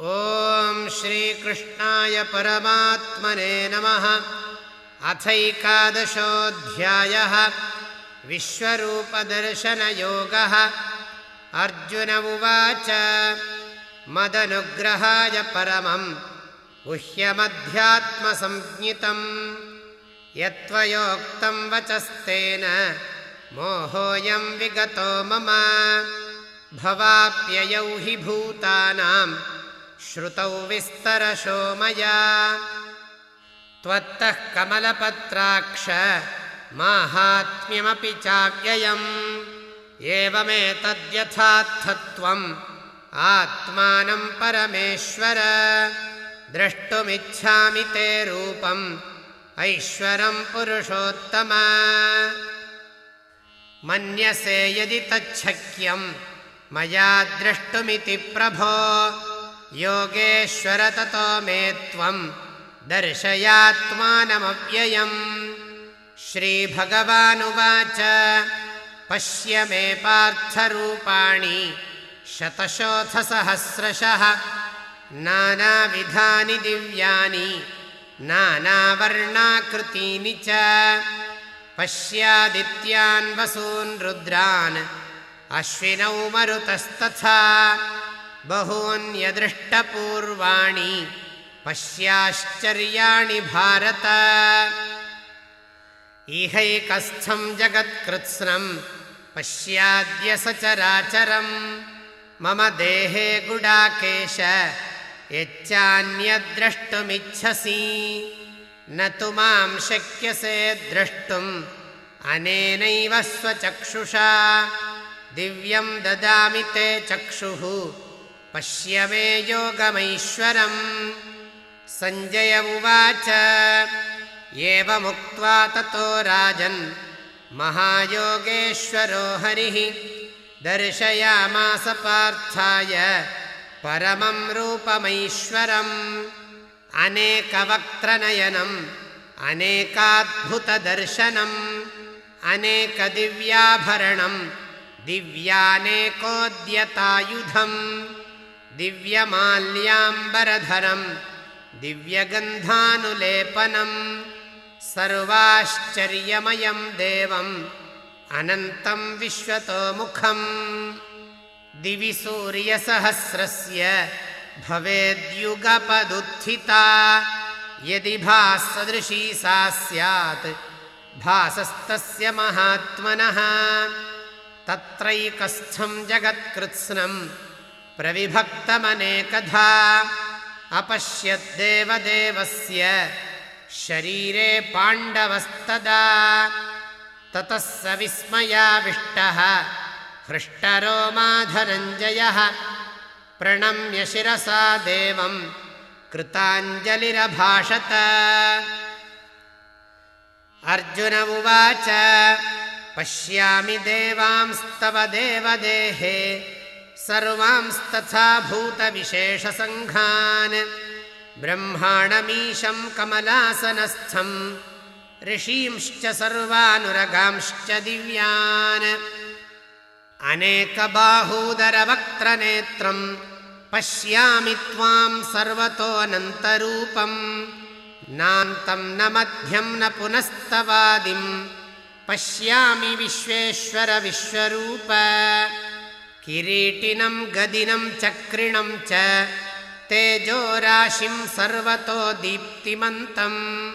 ॐ श्रीकृष्णाय परमात्मने नमः। अथैकादशोऽध्यायः। विश्वरूपदर्शनयोगः। अर्जुन उवाच। मदनुग्रहाय परमम् गुह्यमध्यात्मसञ्ज्ञितम् यत्त्वयोक्तं वचस्तेन मोहोऽयं विगतो मम। भवाप्ययौ हि भूतानाम् श्रुतौ विस्तरशो मया। त्वत्तः कमलपत्राक्ष माहात्म्यमपि चाव्ययम्। एवमेतद्यथार्थत्वम् आत्मानं परमेश्वर। द्रष्टुमिच्छामि ते रूपम् ऐश्वरं पुरुषोत्तम। मन्यसे यदि तच्छक्यं मया द्रष्टुमिति प्रभो योगेश्वर ततो मे त्वं दर्शयात्मानमव्ययम्। श्रीभगवानुवाच पश्य मे पार्थरूपाणि शतशोथसहस्रशः। नानाविधानि दिव्यानि नानावर्णाकृतीनि च। पश्यादित्यान् वसून् रुद्रान् अश्विनौ मरुतस्तथा बहून्यदृष्टपूर्वाणि पश्याश्चर्याणि भारत। इहैकस्थं जगत्कृत्स्नम् पश्याद्य सचराचरम् मम देहे गुडाकेश यच्चान्यद्रष्टुमिच्छसि। न तु मां शक्यसे द्रष्टुम् अनेनैव स्वचक्षुषा। दिव्यं ददामि ते चक्षुः पश्य मे योगमैश्वरम्। सञ्जय उवाच एवमुक्त्वा ततो राजन् महायोगेश्वरो हरिः। दर्शयामास पार्थाय परमं रूपमैश्वरम्। अनेकवक्त्रनयनम् अनेकाद्भुतदर्शनम् अनेकदिव्याभरणम् दिव्यानेकोद्यतायुधम् दिव्यमाल्याम्बरधरम् दिव्यगन्धानुलेपनम् सर्वाश्चर्यमयं देवम् अनन्तं विश्वतोमुखम्। दिवि सूर्यसहस्रस्य भवेद्युगपदुत्थिता यदि भासदृशी सा स्यात् भासस्तस्य महात्मनः। तत्रैकस्थं जगत्कृत्स्नम् प्रविभक्तमनेकधा। अपश्यद्देवदेवस्य शरीरे पाण्डवस्तदा। ततः स विस्मयाविष्टः। हृष्टरोमाधनञ्जयः प्रणम्य शिरसा देवम् कृताञ्जलिरभाषत। अर्जुन उवाच पश्यामि देवांस्तव देवदेहे सर्वांस्तथा भूतविशेषसङ्घान्। ब्रह्माणमीशं कमलासनस्थम् ऋषींश्च सर्वानुरगांश्च दिव्यान्। अनेकबाहूदरवक्त्रनेत्रम् पश्यामि त्वां सर्वतोऽनन्तरूपम् नान्तं न मध्यं न पुनस्तवादिम् पश्यामि विश्वेश्वर विश्वरूप किरीटिनं गदिनं चक्रिणं च तेजोराशिं सर्वतो दीप्तिमन्तम्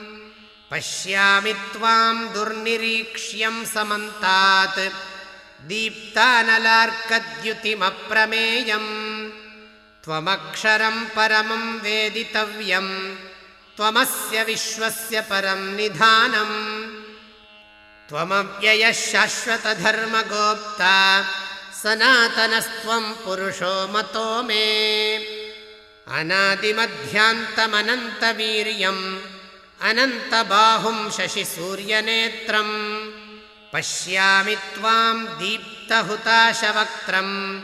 पश्यामि त्वां दुर्निरीक्ष्यं समन्तात्। दीप्तानलार्कद्युतिमप्रमेयम्। त्वमक्षरं परमं वेदितव्यम्। त्वमस्य विश्वस्य परं निधानम्। त्वमव्ययः शाश्वतधर्मगोप्ता सनातनस्त्वं पुरुषो मतो मे। अनादिमध्यान्तमनन्तवीर्यम् अनन्तबाहुं शशिसूर्यनेत्रम्। पश्यामि त्वां दीप्तहुताशवक्त्रम्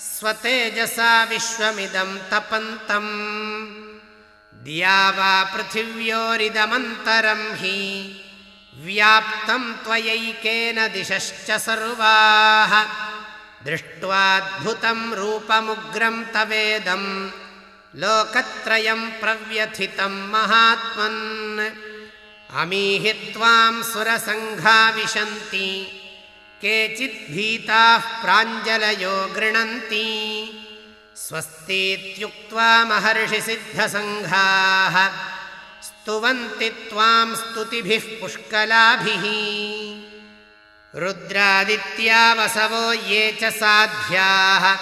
स्वतेजसा विश्वमिदं तपन्तम्। द्या वा पृथिव्योरिदमन्तरं हि व्याप्तं त्वयैकेन दिशश्च सर्वाः दृष्ट्वाद्भुतं रूपमुग्रं तवेदं लोकत्रयम् प्रव्यथितम् महात्मन्। अमीहि त्वाम् सुरसङ्घा विशन्ति केचिद्भीताः प्राञ्जलयो गृणन्ति। स्वस्तीत्युक्त्वा महर्षिसिद्धसङ्घाः स्तुवन्ति त्वाम् स्तुतिभिः पुष्कलाभिः रुद्रादित्या वसवो ये च साध्याः।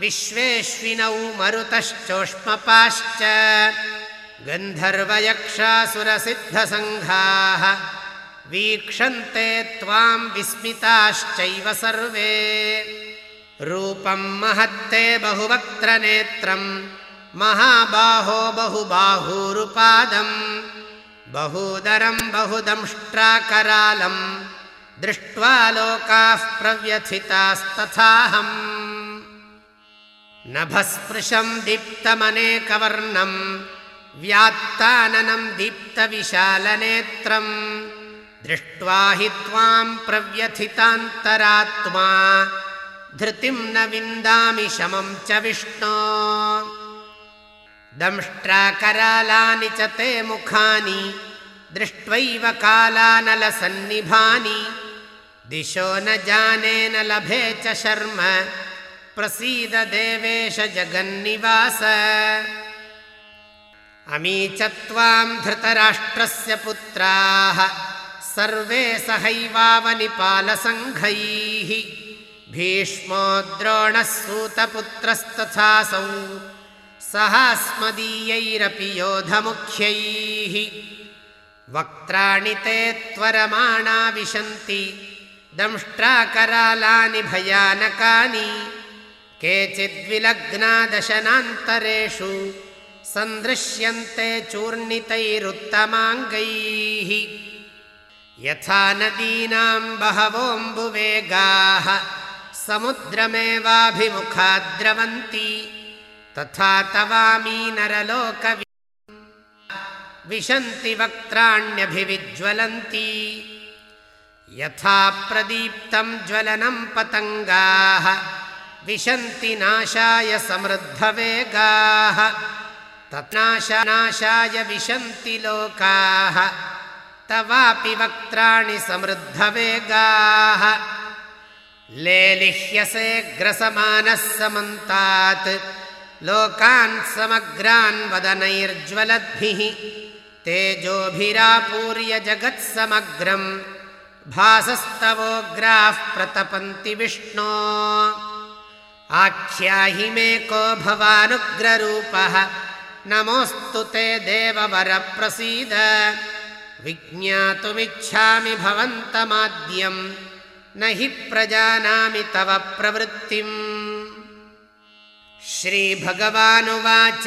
विश्वेश्विनौ मरुतश्चोष्मपाश्च। गन्धर्वयक्षासुरसिद्धसङ्घाः। वीक्षन्ते त्वाम् विस्मिताश्चैव सर्वे। रूपम् महत्ते बहुवक्त्रनेत्रम् महाबाहो बहुबाहूरुपादम्। बहूदरम् बहुदंष्ट्राकरालम् दृष्ट्वा लोकाः प्रव्यथितास्तथाहम्। नभस्पृशम् दीप्तमनेकवर्णम् व्यात्ताननम् दीप्तविशालनेत्रम्। दृष्ट्वा हि त्वाम् प्रव्यथितान्तरात्मा धृतिम् न विन्दामि शमम् च विष्णो। दंष्ट्राकरालानि च ते मुखानि दृष्ट्वैव कालानलसन्निभानि दिशो न जाने न लभे च शर्म। प्रसीद देवेश जगन्निवास। अमी च त्वाम् धृतराष्ट्रस्य पुत्राः। सर्वे सहैवावनिपालसङ्घैः। भीष्मो द्रोणः सूतपुत्रस्तथासौ सहास्मदीयैरपि योधमुख्यैः। वक्त्राणि ते त्वरमाणा विशन्ति दंष्ट्राकरालानि भयानकानि केचिद्विलग्नादशनान्तरेषु सन्दृश्यन्ते चूर्णितैरुत्तमाङ्गैः। यथा नदीनाम् बहवोऽम्बुवेगाः समुद्रमेवाभिमुखाद्रवन्ति तथा तवामी नरलोकवि विशन्ति वक्त्राण्यभिविज्वलन्ति यथा प्रदीप्तम् ज्वलनम् पतङ्गाः विशन्ति नाशाय समृद्धवेगाः तत्नाशनाशाय विशन्ति लोकाः तवापि वक्त्राणि समृद्धवेगाः। लेलिह्यसे ग्रसमानः समन्तात् लोकान् समग्रान् वदनैर्ज्वलद्भिः तेजोभिरापूर्य जगत्समग्रम् भासस्तवोग्राः प्रतपन्ति विष्णो। आख्याहि मे को भवानुग्ररूपः। नमोऽस्तु ते देववरप्रसीद। विज्ञातुमिच्छामि भवन्तमाद्यम्। न हि प्रजानामि तव प्रवृत्तिम्। श्रीभगवानुवाच।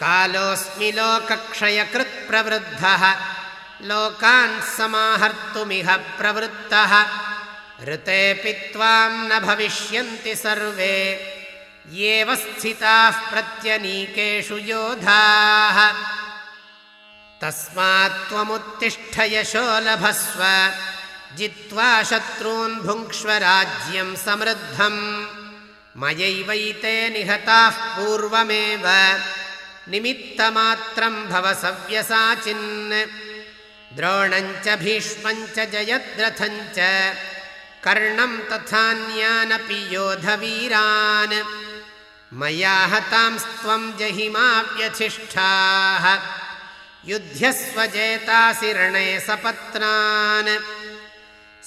कालोऽस्मि लोकक्षयकृत्प्रवृद्धः लोकान् समाहर्तुमिह प्रवृत्तः। ऋतेऽपि त्वाम् न भविष्यन्ति सर्वे। येव स्थिताः प्रत्यनीकेषु योधाः। तस्मात् त्वमुत्तिष्ठ यशो लभस्व। जित्वा शत्रून् भुङ्क्ष्व राज्यम् समृद्धम्। मयैवैते निहताः पूर्वमेव। निमित्तमात्रम् भव सव्यसाचिन् द्रोणञ्च भीष्मञ्च जयद्रथञ्च कर्णम् तथान्यानपि योधवीरान्। मया हतांस्त्वम् जहिमाव्यथिष्ठाः युध्यस्वजेतासि रणे सपत्नान्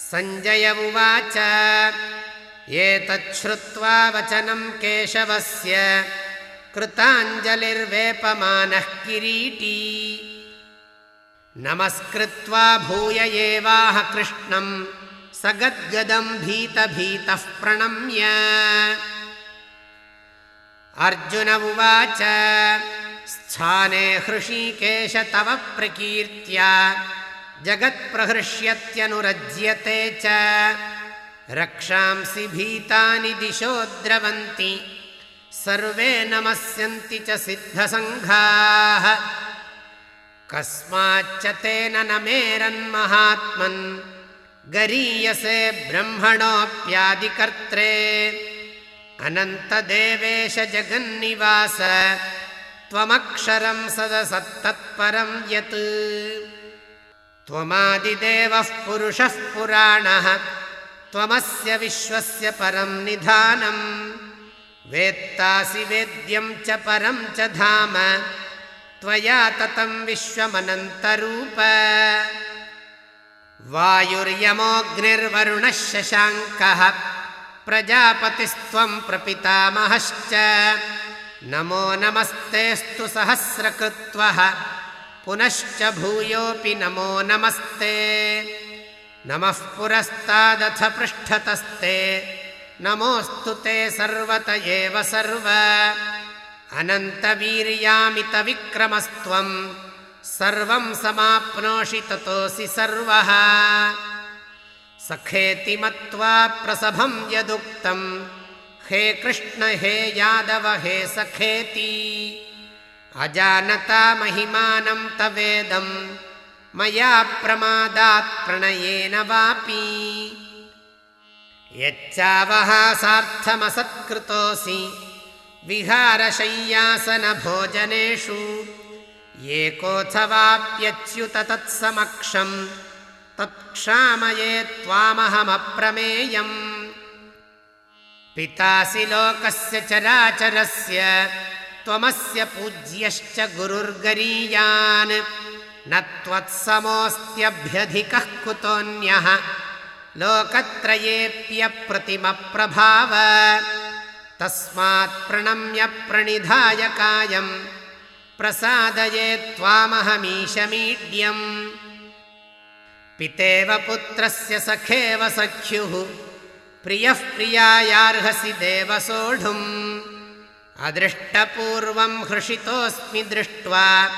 सञ्जय उवाच एतच्छ्रुत्वा वचनम् केशवस्य कृताञ्जलिर्वेपमानः किरीटी नमस्कृत्वा भूय एवाह कृष्णम्। स गद्गदम् भीतभीतः प्रणम्य। अर्जुन उवाच स्थाने हृषीकेश तव प्रकीर्त्या। जगत्प्रहृष्यत्यनुरज्यते च। रक्षांसि भीतानि दिशो द्रवन्ति सर्वे नमस्यन्ति च सिद्धसङ्घाः कस्माच्च तेन न मेरन्महात्मन् गरीयसे ब्रह्मणोऽप्यादिकर्त्रे। अनन्तदेवेश जगन्निवास त्वमक्षरं सदसत्तत्परं यत्। त्वमादिदेवः पुरुषः पुराणः त्वमस्य विश्वस्य परं निधानम् वेत्तासि वेद्यं च परं च धाम त्वया ततं विश्वमनन्तरूप। वायुर्यमोऽग्निर्वरुणः शशाङ्कः प्रजापतिस्त्वं प्रपितामहश्च। नमो नमस्तेऽस्तु सहस्रकृत्वः। पुनश्च भूयोऽपि नमो नमस्ते। नमः पुरस्तादथ पृष्ठतस्ते। नमोऽस्तु ते सर्वत एव सर्व अनन्तवीर्यामितविक्रमस्त्वं सर्वं समाप्नोषि ततोऽसि सर्वः। सखेति मत्वा प्रसभं यदुक्तं हे कृष्ण हे यादव हे सखेति अजानता महिमानं तवेदं मया प्रमादात् प्रणयेन वापि। यच्चावहासार्थमसत्कृतोऽसि विहारशय्यासनभोजनेषु एकोऽथवाप्यच्युत तत्समक्षम् तत्क्षामये त्वामहमप्रमेयम्। पितासि लोकस्य चराचरस्य त्वमस्य पूज्यश्च गुरुर्गरीयान्। न त्वत्समोऽस्त्यभ्यधिकः कुतोऽन्यः। लोकत्रयेऽप्यप्रतिमप्रभाव तस्मात् प्रणम्य प्रणिधाय कायम्। प्रसादये त्वामहमीशमीड्यम्। पितेव पुत्रस्य सखेव सख्युः। प्रियः प्रियायार्हसि देव सोढुम् अदृष्टपूर्वं हृषितोऽस्मि दृष्ट्वा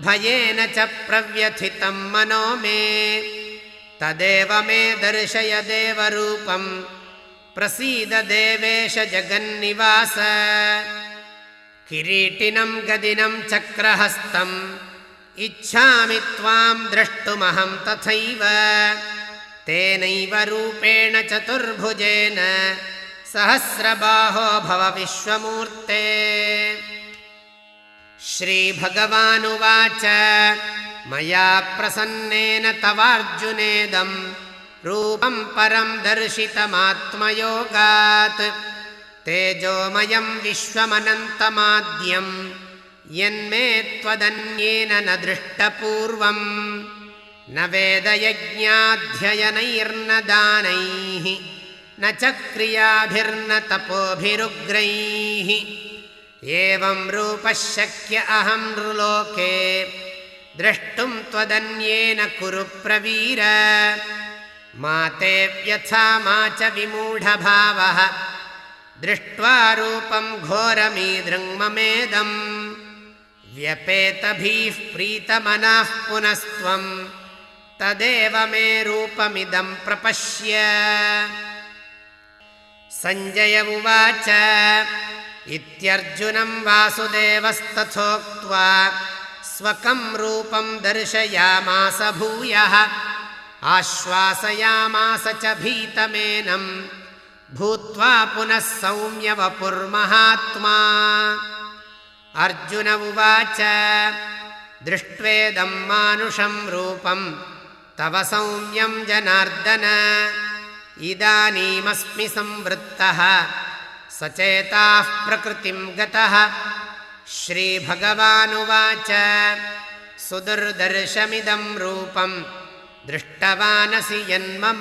भयेन च प्रव्यथितं मनो मे। तदेव मे दर्शय देवरूपम् प्रसीद देवेश जगन्निवास। किरीटिनं गदिनं चक्रहस्तम्। इच्छामि त्वां द्रष्टुमहं तथैव। तेनैव रूपेण चतुर्भुजेन सहस्रबाहो भव विश्वमूर्ते। श्रीभगवानुवाच। मया प्रसन्नेन तवार्जुनेदम् रूपं परं दर्शितमात्मयोगात् तेजोमयं विश्वमनन्तमाद्यम् यन्मे त्वदन्येन न दृष्टपूर्वम् न वेदयज्ञाध्ययनैर्न दानैः न च क्रियाभिर्न तपोभिरुग्रैः एवं रूपः शक्य अहं नृलोके द्रष्टुं त्वदन्येन कुरु प्रवीर मा ते व्यथा मा च विमूढभावः। दृष्ट्वा रूपं घोरमीदृङ्ममेदम् व्यपेतभिः प्रीतमनाः पुनस्त्वं तदेव मे रूपमिदं प्रपश्य। सञ्जय उवाच इत्यर्जुनं वासुदेवस्तथोक्त्वा स्वकं रूपं दर्शयामास भूयः आश्वासयामास च भीतमेनं। भूत्वा पुनः सौम्यवपुर्महात्मा। अर्जुन उवाच दृष्ट्वेदं मानुषं रूपं तव सौम्यं जनार्दन। इदानीमस्मि संवृत्तः सचेताः प्रकृतिं गतः। श्रीभगवानुवाच सुदुर्दर्शमिदं रूपं दृष्टवानसि यन्मम।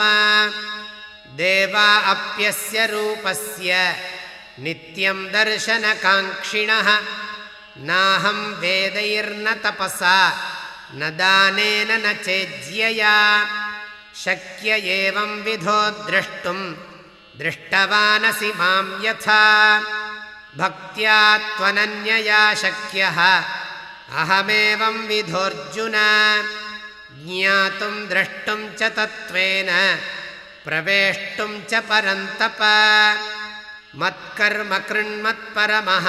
देवा अप्यस्य रूपस्य। नित्यं दर्शनकाङ्क्षिणः। नाहं वेदैर्न तपसा। न दानेन न चेज्यया। शक्य एवं विधो द्रष्टुं दृष्टवानसि मां यथा। भक्त्या त्वनन्यया शक्यः। अहमेवं विधोऽर्जुन ज्ञातुं द्रष्टुं च तत्त्वेन प्रवेष्टुं च परन्तप। मत्कर्म कृण्मत्परमः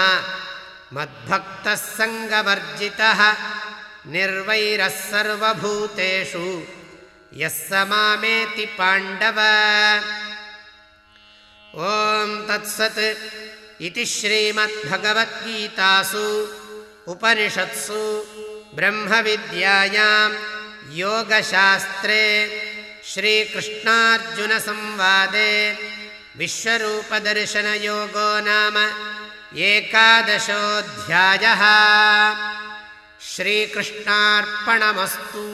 मद्भक्तः सङ्गवर्जितः निर्वैरः सर्वभूतेषु यः स मामेति पाण्डव। ॐ तत्सत् इति श्रीमद्भगवद्गीतासु उपनिषत्सु ब्रह्मविद्यायां योगशास्त्रे श्रीकृष्णार्जुनसंवादे विश्वरूपदर्शनयोगो नाम एकादशोऽध्यायः। श्रीकृष्णार्पणमस्तु